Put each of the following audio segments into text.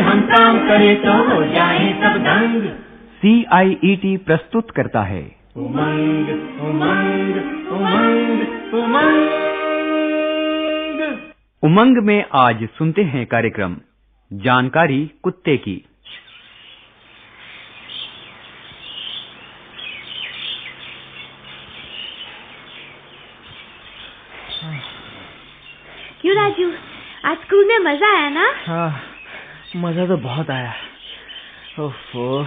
हम काम करें तो जाए सब सी आई ई टी प्रस्तुत करता है। उमंग उमंग उमंग उमंग उमंग में आज सुनते हैं कार्यक्रम। जानकारी कुत्ते की। क्यों राजू? आज स्कूल में मज़ा आया ना? हाँ मज़ा तो बहुत आया। ओफो।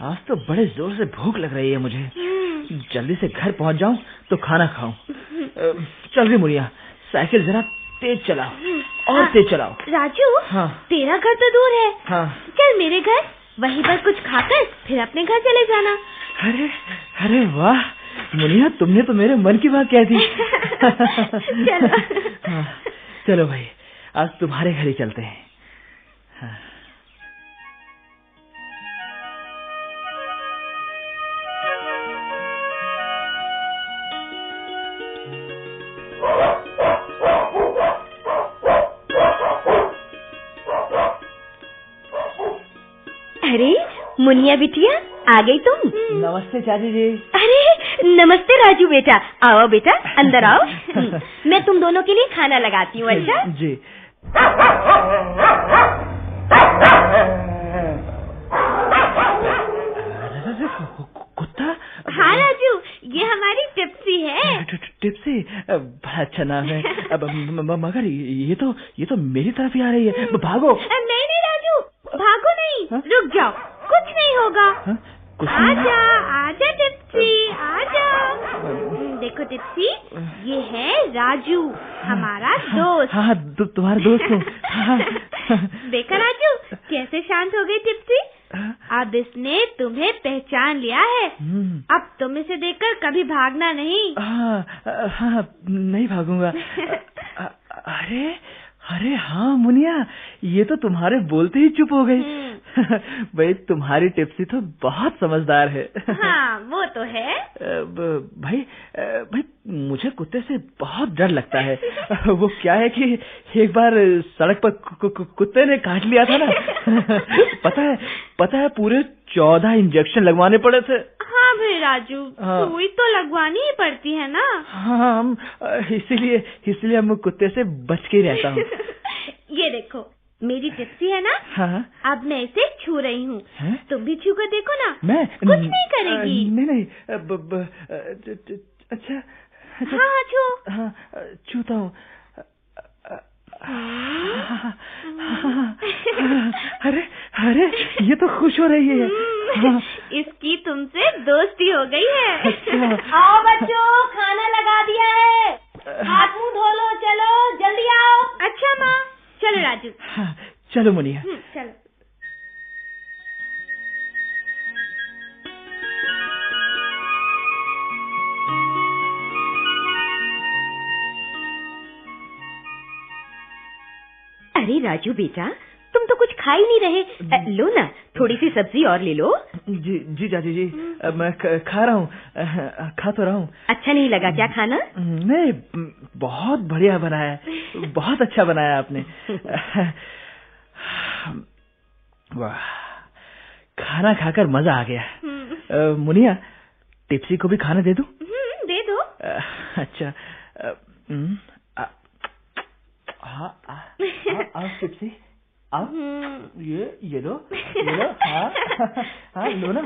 आज तो बड़े ज़ोर से भूख लग रही है मुझे। हम्म, जल्दी से घर पहुँच जाऊँ तो खाना खाऊं। चल रही मुड़िया साइकिल जरा तेज चलाओ और तेज चलाओ। राजू हाँ। तेरा घर तो दूर है। हाँ। चल मेरे घर वहीं पर कुछ खाकर फिर अपने घर चले जाना। अरे अरे वाह मुनिया तुमने तो मेरे मन की बात कह दी। चलो। हाँ, चलो भाई आज तुम्हारे घर ही चलते हैं। हाँ। अरे मुनिया बिटिया आ गई तुम? नमस्ते चाची जी। अरे नमस्ते राजू बेटा। आओ बेटा अंदर आओ। हम्म, मैं तुम दोनों के लिए खाना लगाती हूँ अच्छा? जी। कुत्ता? हाँ राजू ये हमारी टिप्सी है। टिप्सी? बड़ा अच्छा नाम है। अब मगर ये तो ये तो मेरी तरफ़ ही आ रही है। भागो। नहीं नहीं भागो नहीं हाँ? रुक जाओ। कुछ नहीं होगा। हाँ? कुछ नहीं। आजा आजा टिप्सी आजा। देखो टिप्सी ये है राजू हमारा दोस्त। हाँ हाँ तु, तुम्हारा दोस्त हूँ। हाँ, हाँ। देखा राजू कैसे शांत हो गई टिप्सी हाँ, अब इसने तुम्हें पहचान लिया है। हम्म, अब तुम इसे देखकर कभी भागना नहीं। हाँ हाँ नहीं भागूँगा। अरे अरे हाँ मुनिया ये तो तुम्हारे बोलते ही चुप हो गई। भाई तुम्हारी टिप्सी तो बहुत समझदार है। हाँ वो तो है। भाई भाई मुझे कुत्ते से बहुत डर लगता है। वो क्या है कि एक बार सड़क पर कु- कु- कु- कुत्ते ने काट लिया था ना। पता है पता है पूरे चौदह इंजेक्शन लगवाने पड़े थे। हाँ राजू? हाँ। सुई तो लगवानी ही पड़ती है ना? हाँ इसीलिए इसीलिए हम कुत्ते से बच के रहता हूँ। ये देखो मेरी टिप्सी है ना? हाँ। अब मैं इसे छू रही हूँ। तुम भी छू कर देखो ना। मैं? कुछ नहीं करेगी। अ, नहीं नहीं ब, ब, अच्छा अच्छा। हाँ हाँ छू। हाँ छूता हूँ। अ, अरे अरे ये तो खुश हो रही है। हाँ, इसकी तुमसे दोस्ती हो गई है। अच्छा। आओ बच्चों खाना लगा दिया है। हाथ मुँह धो लो चलो जल्दी आओ। अच्छा माँ। चलो राजू। हाँ, चलो मुनिया। हम्म, चलो। अरे राजू बेटा तुम तो कुछ खा ही नहीं रहे। लो ना थोड़ी सी सब्ज़ी और ले लो। जी जी चाची जी मैं खा रहा हूँ। खा तो रहा हूँ। अच्छा नहीं लगा क्या खाना? नहीं बहुत बढ़िया बनाया। बहुत अच्छा बनाया आपने। वाह खाना खाकर मज़ा आ गया। मुनिया टिप्सी को भी खाना दे दूँ? हम्म, दे दो। अच्छा। हम्म, आ, हाँ टिप्सी। आओ हम्म, ये ये लो ये लो हाँ हाँ लो ना।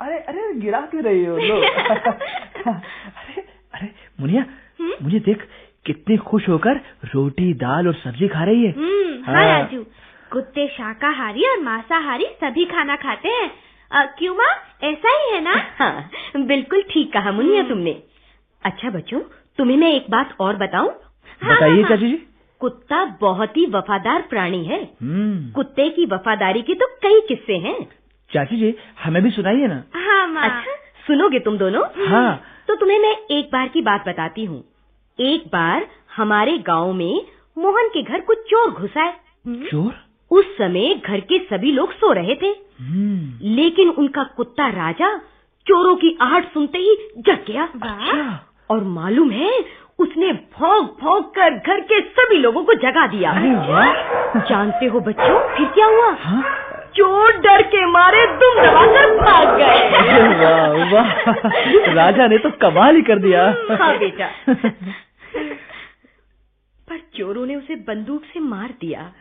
अरे अरे गिरा क्यों रही हो लो। अरे अरे मुनिया? मुझे देख कितनी खुश होकर रोटी दाल और सब्ज़ी खा रही है। हाँ हाँ। राजू। कुत्ते शाकाहारी और मांसाहारी सभी खाना खाते हैं। क्यों माँ? ऐसा ही है ना? हाँ बिल्कुल ठीक कहा मुनिया तुमने। अच्छा बच्चों तुम्हें मैं एक बात और बताऊँ? बताइए चाची जी। कुत्ता बहुत ही वफादार प्राणी है। हम्म। कुत्ते की वफादारी के तो कई किस्से हैं। चाची जी हमें भी सुनाइए ना। हाँ माँ। अच्छा सुनोगे तुम दोनों? हाँ। तो तुम्हें मैं एक बार की बात बताती हूँ। एक बार हमारे गाँव में मोहन के घर कुछ चोर घुस आए चोर? उस समय घर के सभी लोग सो रहे थे। हम्म। लेकिन उनका कुत्ता राजा चोरों की आहट सुनते ही जग गया। अच्छा। और मालूम है उसने भौंक भौंक कर घर के सभी लोगों को जगा दिया। जानते हो बच्चों फिर क्या हुआ? हाँ? चोर डर के मारे दुम दबाकर भाग गए। वाह वाह। राजा ने तो कमाल ही कर दिया। हाँ बेटा। पर चोरों ने उसे बंदूक से मार दिया।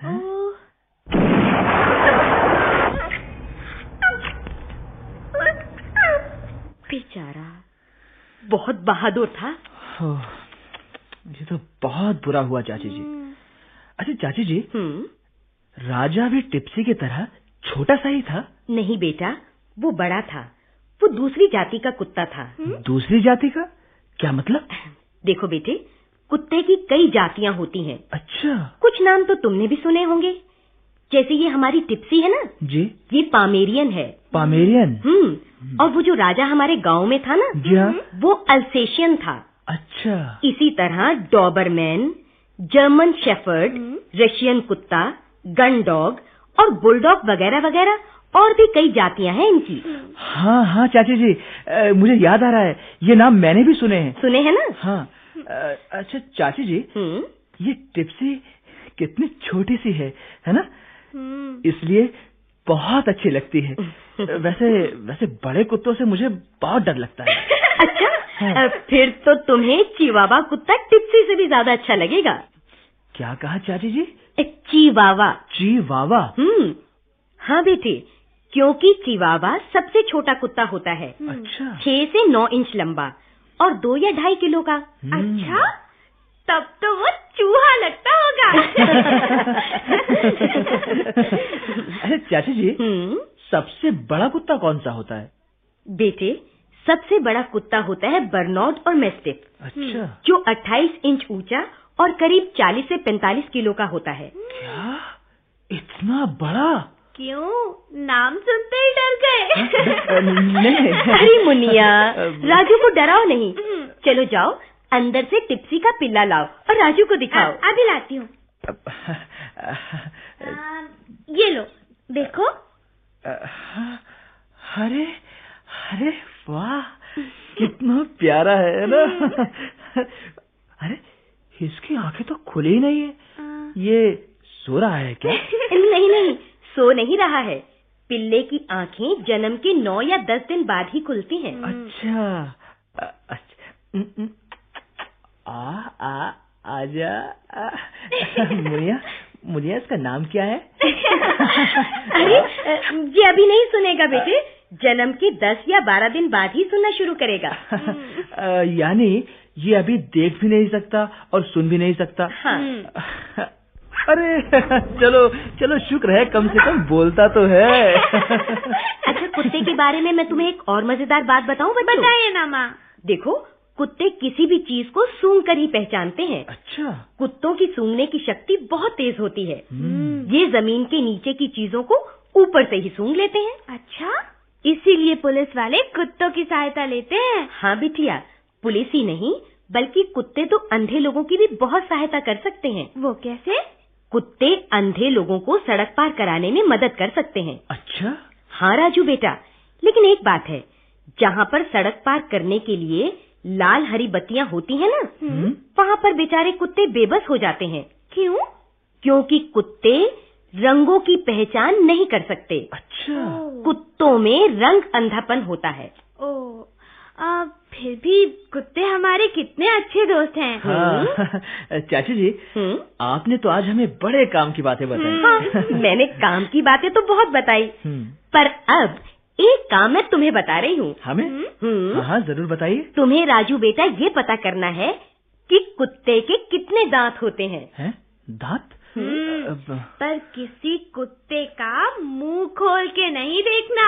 बेचारा बहुत बहादुर था। ये तो बहुत बुरा हुआ चाची जी। अच्छा चाची जी हम्म। राजा भी टिप्सी की तरह छोटा सा ही था? नहीं बेटा वो बड़ा था। वो दूसरी जाति का कुत्ता था। दूसरी जाति का? क्या मतलब? देखो बेटे कुत्ते की कई जातियाँ होती हैं। अच्छा। कुछ नाम तो तुमने भी सुने होंगे। जैसे ये हमारी टिप्सी है ना? जी। ये पामेरियन है। पामेरियन? हम्म। और वो जो राजा हमारे गाँव में था ना? जी हाँ। वो अल्सेशियन था। अच्छा। इसी तरह डॉबरमैन जर्मन शेफर्ड रशियन कुत्ता गन डॉग और बुलडॉग वगैरह वगैरह और भी कई जातियाँ हैं इनकी। हाँ हाँ चाची जी अ, मुझे याद आ रहा है ये नाम मैंने भी सुने हैं। सुने हैं ना? हाँ अ, अच्छा चाची जी हम्म। ये टिप्सी कितनी छोटी सी है है ना? इसलिए बहुत अच्छी लगती है। वैसे वैसे बड़े कुत्तों से मुझे बहुत डर लगता है। हाँ। फिर तो तुम्हें चिवावा कुत्ता टिप्सी से भी ज़्यादा अच्छा लगेगा। क्या कहा चाची जी? चिवावा। जी हम्म। हाँ बेटे क्योंकि चिवावा सबसे छोटा कुत्ता होता है। अच्छा। छह से नौ इंच लंबा और दो या ढाई किलो का। अच्छा तब तो वो चूहा लगता अरे चाची जी हम्म। सबसे बड़ा कुत्ता कौन सा होता है? बेटे सबसे बड़ा कुत्ता होता है बर्नॉड और मेस्टिफ। अच्छा। जो 28 इंच ऊँचा और करीब 40 से 45 किलो का होता है। क्या? इतना बड़ा? क्यों? नाम सुनते ही डर गए। नहीं। अरे मुनिया राजू को डराओ नहीं। चलो जाओ अंदर से टिप्सी का पिल्ला लाओ और राजू को दिखाओ। अभी लाती हूँ। ये लो देखो। अरे अरे वाह कितना प्यारा है ना? अरे इसकी आँखें तो खुली ही नहीं है। ये सो रहा है क्या? नहीं नहीं सो नहीं रहा है। पिल्ले की आँखें जन्म के नौ या दस दिन बाद ही खुलती हैं। अच्छा अच्छा आ आ आजा मुनिया मुनिया इसका नाम क्या है? अरे ये अभी नहीं सुनेगा बेटे। जन्म के दस या बारह दिन बाद ही सुनना शुरू करेगा। यानी ये अभी देख भी नहीं सकता और सुन भी नहीं सकता। हाँ। अरे चलो चलो शुक्र है कम से कम बोलता तो है। अच्छा कुत्ते के बारे में मैं तुम्हें एक और मज़ेदार बात बताऊँ बच्चों? बताइए ना माँ। देखो कुत्ते किसी भी चीज़ को सूंघ कर ही पहचानते हैं। अच्छा। कुत्तों की सूंघने की शक्ति बहुत तेज होती है। हम्म। ये ज़मीन के नीचे की चीज़ों को ऊपर से ही सूंघ लेते हैं। अच्छा। इसीलिए पुलिस वाले कुत्तों की सहायता लेते हैं। हाँ बिटिया पुलिस ही नहीं बल्कि कुत्ते तो अंधे लोगों की भी बहुत सहायता कर सकते हैं। वो कैसे? कुत्ते अंधे लोगों को सड़क पार कराने में मदद कर सकते हैं। अच्छा। हाँ राजू बेटा लेकिन एक बात है जहाँ पर सड़क पार करने के लिए लाल हरी बत्तियाँ होती हैं ना हम्म। वहाँ पर बेचारे कुत्ते बेबस हो जाते हैं। क्यों? क्योंकि कुत्ते रंगों की पहचान नहीं कर सकते। अच्छा। कुत्तों में रंग अंधापन होता है। ओ आ, फिर भी कुत्ते हमारे कितने अच्छे दोस्त हैं। हाँ। चाची जी हम्म। आपने तो आज हमें बड़े काम की बातें बताई। हाँ, मैंने काम की बातें तो बहुत बताई। हम्म, पर अब एक काम मैं तुम्हें बता रही हूँ। हमें? हम्म। हाँ हाँ ज़रूर बताइए। तुम्हें राजू बेटा ये पता करना है कि कुत्ते के कितने दांत होते हैं। हैं? दांत? पर किसी कुत्ते का मुँह खोल के नहीं देखना।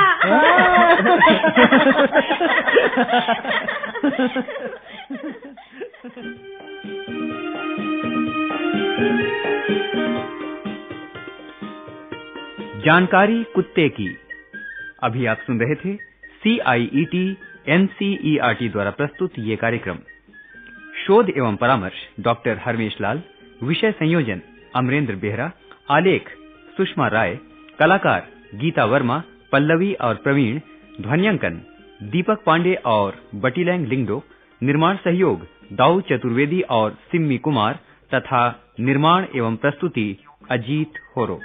जानकारी कुत्ते की। अभी आप सुन रहे थे C I E T NCERT द्वारा प्रस्तुत ये कार्यक्रम। शोध एवं परामर्श डॉक्टर हरमेश लाल विषय संयोजन अमरेंद्र बेहरा, आलेख, सुषमा राय, कलाकार गीता वर्मा, पल्लवी और प्रवीण, ध्वनियांकन, दीपक पांडे और बटीलैंग लिंगडो, निर्माण सहयोग दाऊ चतुर्वेदी और सिम्मी कुमार, तथा निर्माण एवं प्रस्तुति अजीत होरो।